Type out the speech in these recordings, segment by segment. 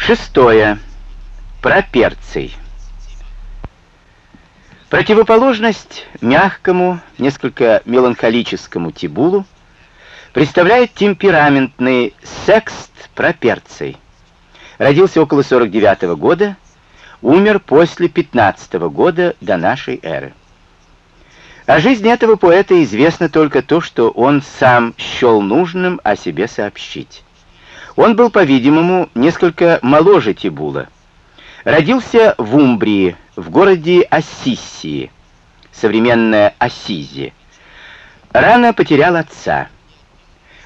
Шестое. Проперций. Противоположность мягкому, несколько меланхолическому Тибулу представляет темпераментный секст Проперций. Родился около 49 -го года, умер после 15 -го года до нашей эры. О жизни этого поэта известно только то, что он сам счел нужным о себе сообщить. Он был, по-видимому, несколько моложе Тибула. Родился в Умбрии, в городе Ассисии, современная Ассизи. Рано потерял отца.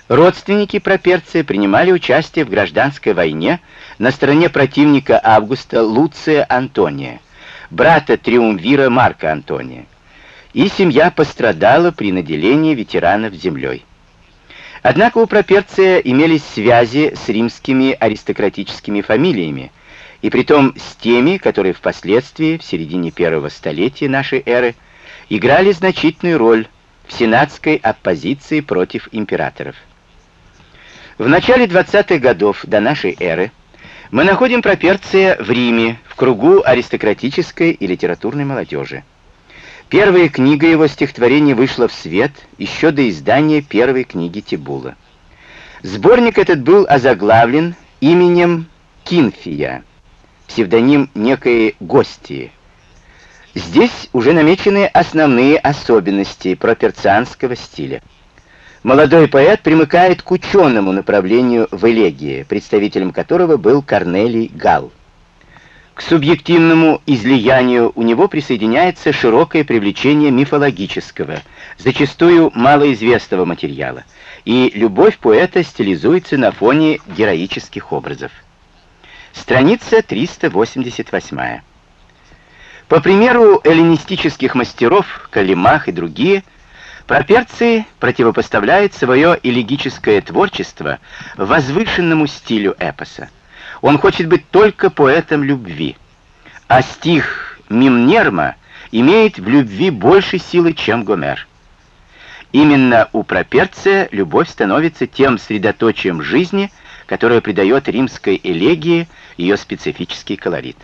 Родственники Проперция принимали участие в гражданской войне на стороне противника Августа Луция Антония, брата триумвира Марка Антония и семья пострадала при наделении ветеранов землей. Однако у Проперция имелись связи с римскими аристократическими фамилиями, и притом с теми, которые впоследствии, в середине первого столетия нашей эры, играли значительную роль в сенатской оппозиции против императоров. В начале 20-х годов до нашей эры мы находим Проперция в Риме, в кругу аристократической и литературной молодежи. Первая книга его стихотворений вышла в свет еще до издания первой книги Тибула. Сборник этот был озаглавлен именем Кинфия, псевдоним некой Гостии. Здесь уже намечены основные особенности проперцианского стиля. Молодой поэт примыкает к ученому направлению в элегии, представителем которого был Корнелий Галл. К субъективному излиянию у него присоединяется широкое привлечение мифологического, зачастую малоизвестного материала, и любовь поэта стилизуется на фоне героических образов. Страница 388. По примеру эллинистических мастеров, Калимах и другие, Проперции противопоставляет свое элегическое творчество возвышенному стилю эпоса. Он хочет быть только поэтом любви. А стих Мимнерма имеет в любви больше силы, чем Гомер. Именно у Проперция любовь становится тем средоточием жизни, которое придает римской элегии ее специфический колорит.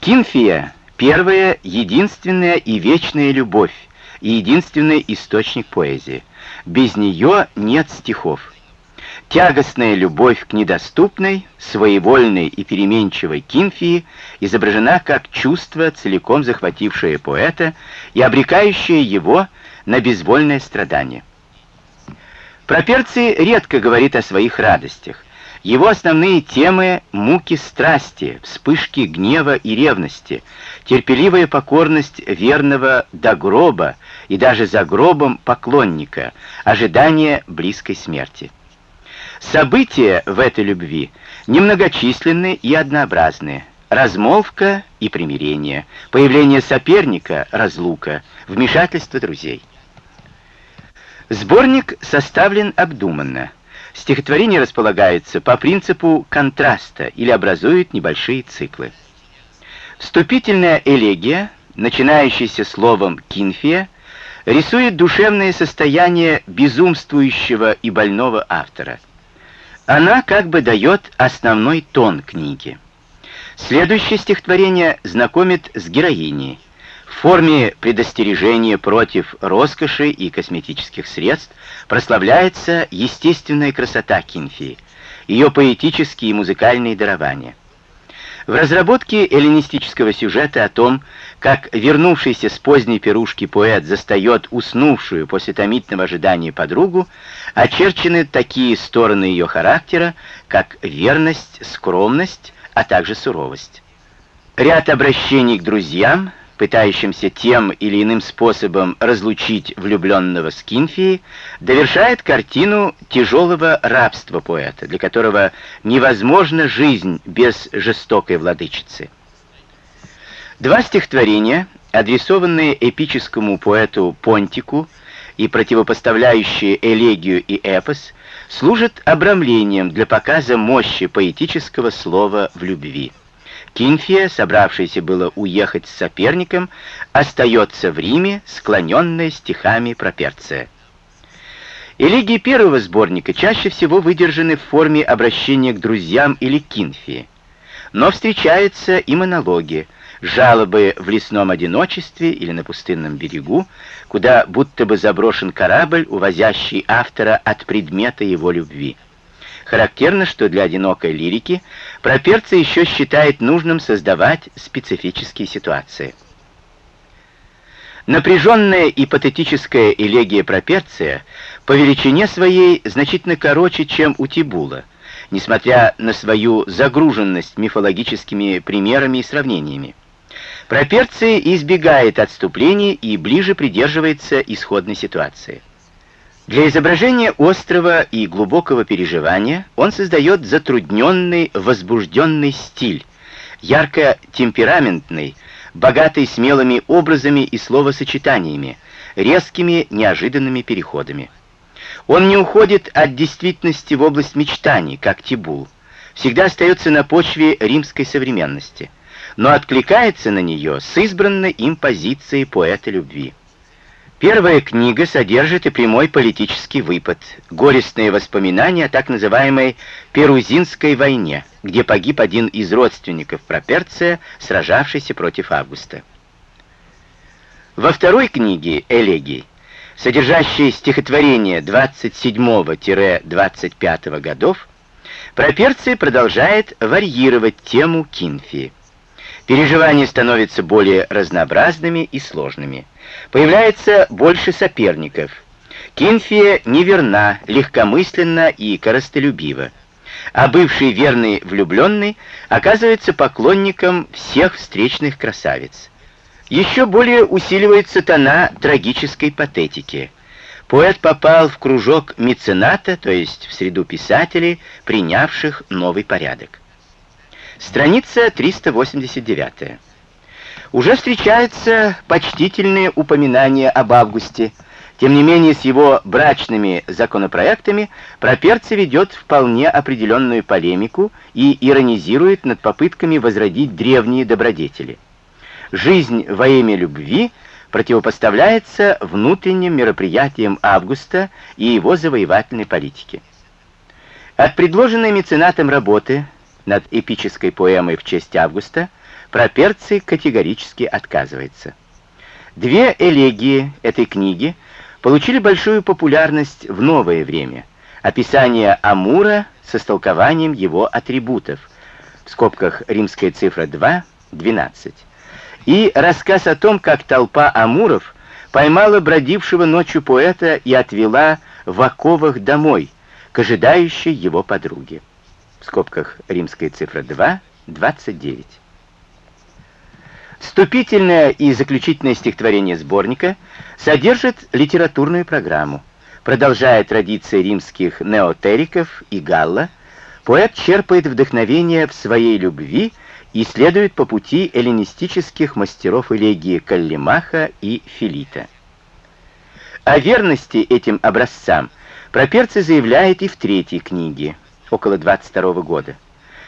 Кинфия — первая, единственная и вечная любовь, и единственный источник поэзии. Без нее нет стихов. Тягостная любовь к недоступной, своевольной и переменчивой Кинфии изображена как чувство, целиком захватившее поэта и обрекающее его на безвольное страдание. Проперций редко говорит о своих радостях. Его основные темы — муки страсти, вспышки гнева и ревности, терпеливая покорность верного до гроба и даже за гробом поклонника, ожидание близкой смерти. События в этой любви немногочисленны и однообразны. Размолвка и примирение, появление соперника, разлука, вмешательство друзей. Сборник составлен обдуманно. Стихотворение располагается по принципу контраста или образует небольшие циклы. Вступительная элегия, начинающаяся словом «кинфия», рисует душевное состояние безумствующего и больного автора – она как бы дает основной тон книги. Следующее стихотворение знакомит с героиней. В форме предостережения против роскоши и косметических средств прославляется естественная красота Кинфии, ее поэтические и музыкальные дарования. В разработке эллинистического сюжета о том, как вернувшийся с поздней пирушки поэт застает уснувшую после томительного ожидания подругу, очерчены такие стороны ее характера, как верность, скромность, а также суровость. Ряд обращений к друзьям, пытающимся тем или иным способом разлучить влюбленного с Кинфией, довершает картину тяжелого рабства поэта, для которого невозможна жизнь без жестокой владычицы. Два стихотворения, адресованные эпическому поэту Понтику и противопоставляющие элегию и эпос, служат обрамлением для показа мощи поэтического слова в любви. Кинфия, собравшаяся было уехать с соперником, остается в Риме, склоненная стихами Проперция. Элегии первого сборника чаще всего выдержаны в форме обращения к друзьям или кинфии. Но встречаются и монологи, жалобы в лесном одиночестве или на пустынном берегу, куда будто бы заброшен корабль, увозящий автора от предмета его любви. Характерно, что для одинокой лирики Проперца еще считает нужным создавать специфические ситуации. Напряженная и патетическая элегия Проперция по величине своей значительно короче, чем у Тибула, несмотря на свою загруженность мифологическими примерами и сравнениями. Проперция избегает отступлений и ближе придерживается исходной ситуации. Для изображения острого и глубокого переживания он создает затрудненный, возбужденный стиль, ярко темпераментный, богатый смелыми образами и словосочетаниями, резкими неожиданными переходами. Он не уходит от действительности в область мечтаний, как Тибул, всегда остается на почве римской современности, но откликается на нее с избранной им позицией поэта любви. Первая книга содержит и прямой политический выпад, горестные воспоминания о так называемой Перузинской войне, где погиб один из родственников Проперция, сражавшийся против Августа. Во второй книге «Элегий», содержащей стихотворение 27-25 годов, Проперция продолжает варьировать тему кинфии. Переживания становятся более разнообразными и сложными. Появляется больше соперников. Кинфия неверна, легкомысленна и коростолюбива. А бывший верный влюбленный оказывается поклонником всех встречных красавиц. Еще более усиливается тона трагической патетики. Поэт попал в кружок мецената, то есть в среду писателей, принявших новый порядок. Страница 389. Уже встречаются почтительные упоминания об Августе. Тем не менее, с его брачными законопроектами Проперций ведет вполне определенную полемику и иронизирует над попытками возродить древние добродетели. Жизнь во имя любви противопоставляется внутренним мероприятиям Августа и его завоевательной политики. От предложенной меценатом работы над эпической поэмой в честь Августа, Проперций категорически отказывается. Две элегии этой книги получили большую популярность в новое время. Описание Амура с истолкованием его атрибутов, в скобках римская цифра 2, 12, и рассказ о том, как толпа амуров поймала бродившего ночью поэта и отвела в оковах домой, к ожидающей его подруге в скобках римская цифра 2, 29. Вступительное и заключительное стихотворение сборника содержит литературную программу. Продолжая традиции римских неотериков и Галла, поэт черпает вдохновение в своей любви и следует по пути эллинистических мастеров элегии Каллимаха и Филита. О верности этим образцам Проперций заявляет и в третьей книге, около 22 года.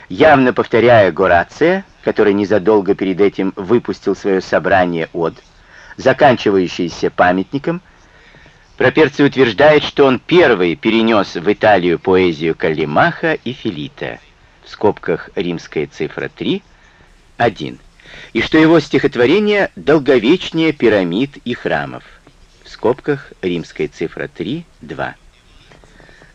Явно повторяя Горация, который незадолго перед этим выпустил свое собрание от, заканчивающееся памятником, Проперций утверждает, что он первый перенес в Италию поэзию Каллимаха и Филита, в скобках римская цифра 3, 1, и что его стихотворение долговечнее пирамид и храмов, в скобках римская цифра 3, 2.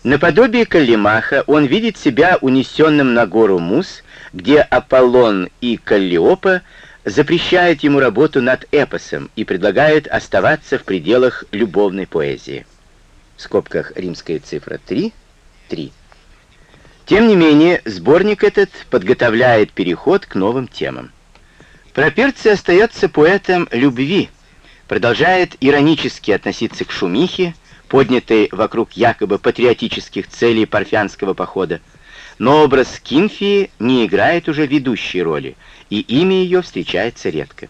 Наподобие Каллимаха он видит себя унесенным на гору Мус, где Аполлон и Каллиопа запрещают ему работу над эпосом и предлагают оставаться в пределах любовной поэзии. В скобках римская цифра 3, 3. Тем не менее, сборник этот подготовляет переход к новым темам. Проперций остается поэтом любви, продолжает иронически относиться к шумихе, поднятой вокруг якобы патриотических целей парфянского похода, но образ Кинфии не играет уже ведущей роли, и имя ее встречается редко.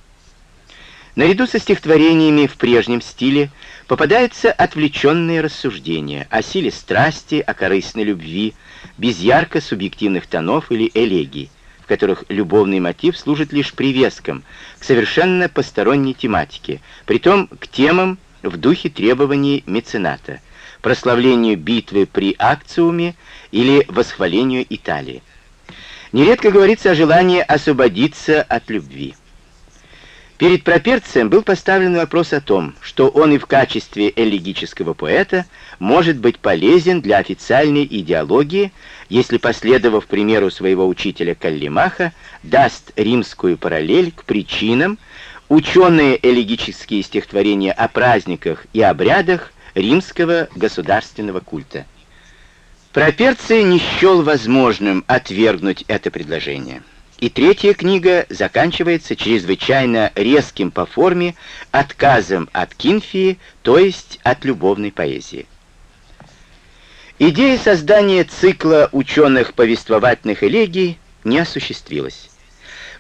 Наряду со стихотворениями в прежнем стиле попадаются отвлеченные рассуждения о силе страсти, о корыстной любви, без ярко субъективных тонов или элегий, в которых любовный мотив служит лишь привеском к совершенно посторонней тематике, притом к темам, в духе требований мецената, прославлению битвы при Акциуме или восхвалению Италии. Нередко говорится о желании освободиться от любви. Перед Проперцием был поставлен вопрос о том, что он и в качестве элегического поэта может быть полезен для официальной идеологии, если, последовав примеру своего учителя Каллимаха, даст римскую параллель к причинам, ученые элегические стихотворения о праздниках и обрядах римского государственного культа. Проперций не счел возможным отвергнуть это предложение. И третья книга заканчивается чрезвычайно резким по форме отказом от кинфии, то есть от любовной поэзии. Идея создания цикла ученых повествовательных элегий не осуществилась.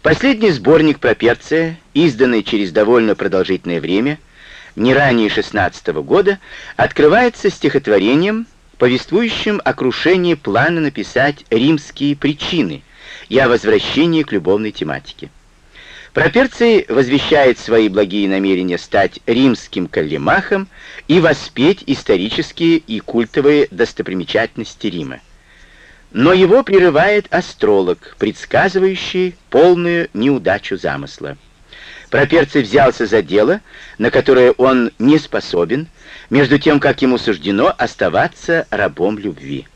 Последний сборник Проперция, изданный через довольно продолжительное время, не ранее 16 -го года, открывается стихотворением, повествующим о крушении плана написать римские причины – и о возвращении к любовной тематике. Проперций возвещает свои благие намерения стать римским каллимахом и воспеть исторические и культовые достопримечательности Рима. Но его прерывает астролог, предсказывающий полную неудачу замысла. Проперций взялся за дело, на которое он не способен, между тем, как ему суждено оставаться рабом любви.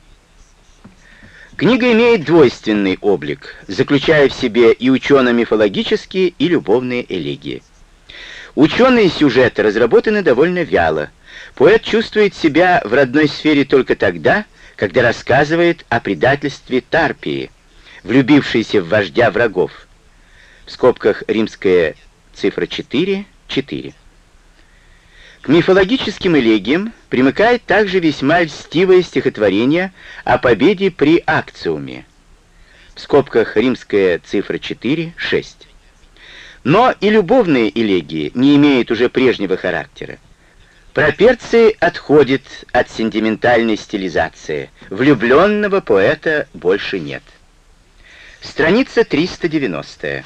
Книга имеет двойственный облик, заключая в себе и учено-мифологические, и любовные элегии. Ученые сюжеты разработаны довольно вяло. Поэт чувствует себя в родной сфере только тогда, когда рассказывает о предательстве Тарпии, влюбившейся в вождя врагов. В скобках римская цифра 4, 4. К мифологическим элегиям примыкает также весьма льстивое стихотворение о победе при Акциуме, в скобках римская цифра 4, 6. Но и любовные элегии не имеют уже прежнего характера. Проперции отходит от сентиментальной стилизации. Влюбленного поэта больше нет. Страница 390.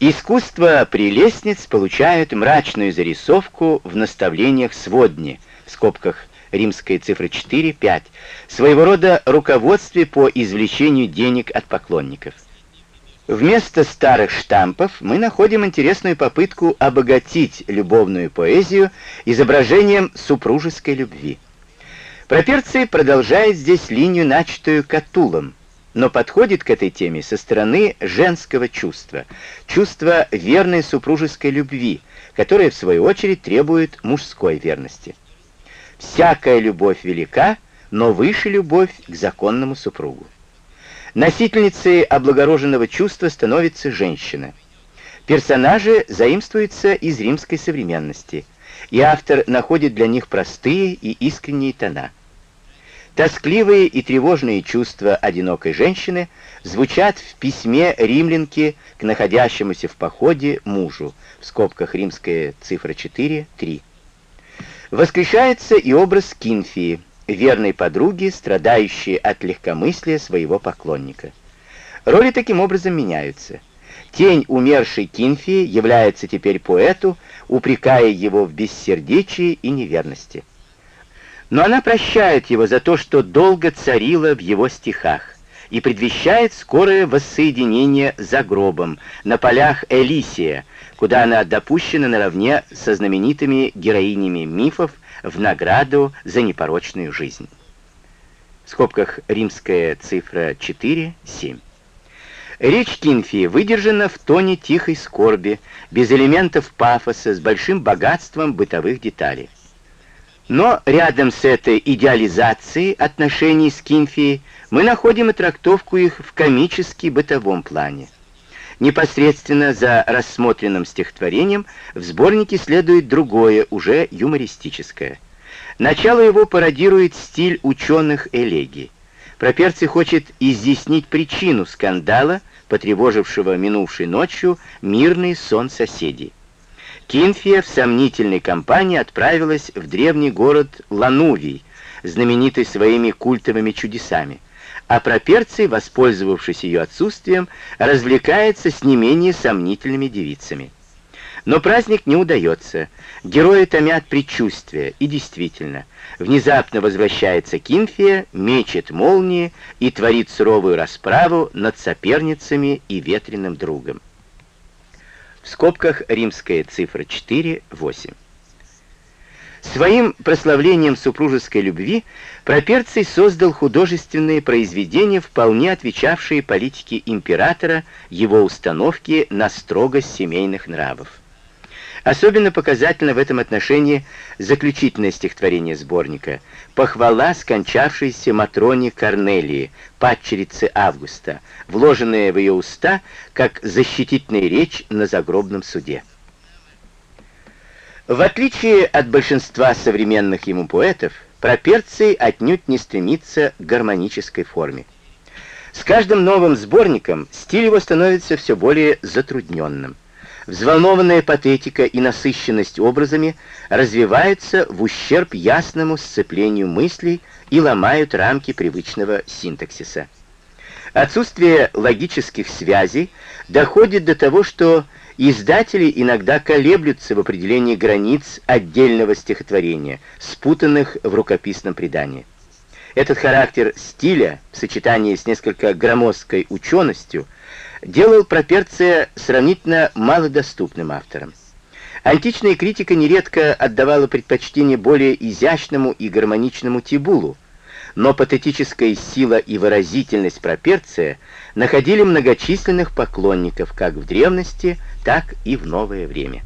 Искусство прелестниц получает мрачную зарисовку в наставлениях сводни, в скобках римская цифра 4, 5, своего рода руководстве по извлечению денег от поклонников. Вместо старых штампов мы находим интересную попытку обогатить любовную поэзию изображением супружеской любви. Проперций продолжает здесь линию, начатую Катулом, но подходит к этой теме со стороны женского чувства, чувства верной супружеской любви, которое, в свою очередь, требует мужской верности. Всякая любовь велика, но выше любовь к законному супругу. Носительницей облагороженного чувства становится женщина. Персонажи заимствуются из римской современности, и автор находит для них простые и искренние тона – Тоскливые и тревожные чувства одинокой женщины звучат в письме римлянки к находящемуся в походе мужу, в скобках римская цифра 4, 3. Воскрешается и образ Кинфии, верной подруги, страдающей от легкомыслия своего поклонника. Роли таким образом меняются. Тень умершей Кинфии является теперь поэту, упрекая его в бессердечии и неверности но она прощает его за то, что долго царила в его стихах, и предвещает скорое воссоединение за гробом на полях Элисия, куда она допущена наравне со знаменитыми героинями мифов в награду за непорочную жизнь. В скобках римская цифра 4, 7. Речь Кинфи выдержана в тоне тихой скорби, без элементов пафоса, с большим богатством бытовых деталей. Но рядом с этой идеализацией отношений с Кинфией мы находим и трактовку их в комически бытовом плане. Непосредственно за рассмотренным стихотворением в сборнике следует другое, уже юмористическое. Начало его пародирует стиль ученых элегий. Проперций хочет изъяснить причину скандала, потревожившего минувшей ночью мирный сон соседей. Кинфия в сомнительной компании отправилась в древний город Ланувий, знаменитый своими культовыми чудесами, а Проперций, воспользовавшись ее отсутствием, развлекается с не менее сомнительными девицами. Но праздник не удается. Герои томят предчувствия, и действительно, внезапно возвращается Кимфия, мечет молнии и творит суровую расправу над соперницами и ветреным другом. В скобках римская цифра 4, 8. Своим прославлением супружеской любви Проперций создал художественные произведения, вполне отвечавшие политике императора, его установке на строгость семейных нравов. Особенно показательно в этом отношении заключительное стихотворение сборника «Похвала скончавшейся Матроне Корнелии, падчерице Августа, вложенная в ее уста, как защитительная речь на загробном суде». В отличие от большинства современных ему поэтов, Проперций отнюдь не стремится к гармонической форме. С каждым новым сборником стиль его становится все более затрудненным. Взволнованная патетика и насыщенность образами развиваются в ущерб ясному сцеплению мыслей и ломают рамки привычного синтаксиса. Отсутствие логических связей доходит до того, что Издатели иногда колеблются в определении границ отдельного стихотворения, спутанных в рукописном предании. Этот характер стиля в сочетании с несколько громоздкой ученостью делал Проперция сравнительно малодоступным автором. Античная критика нередко отдавала предпочтение более изящному и гармоничному Тибулу, но патетическая сила и выразительность Проперция находили многочисленных поклонников как в древности, так и в новое время.